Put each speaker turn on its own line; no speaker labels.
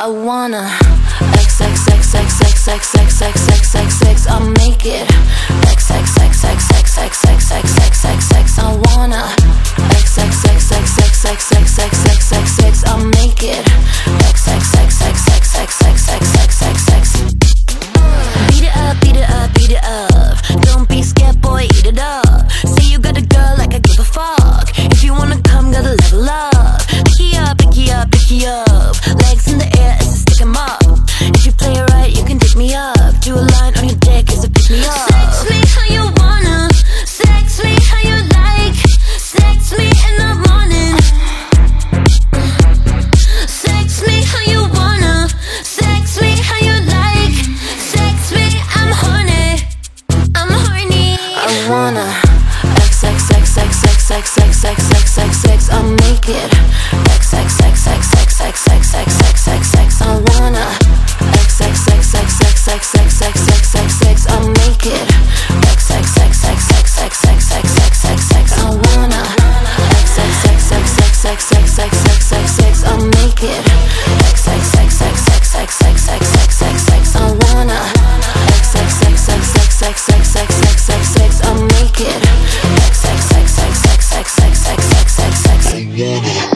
I wanna X X X X X X X it. Wanna. Sex, make it. Sex, sex, sex, sex, sex, sex, sex, sex, sex, sex,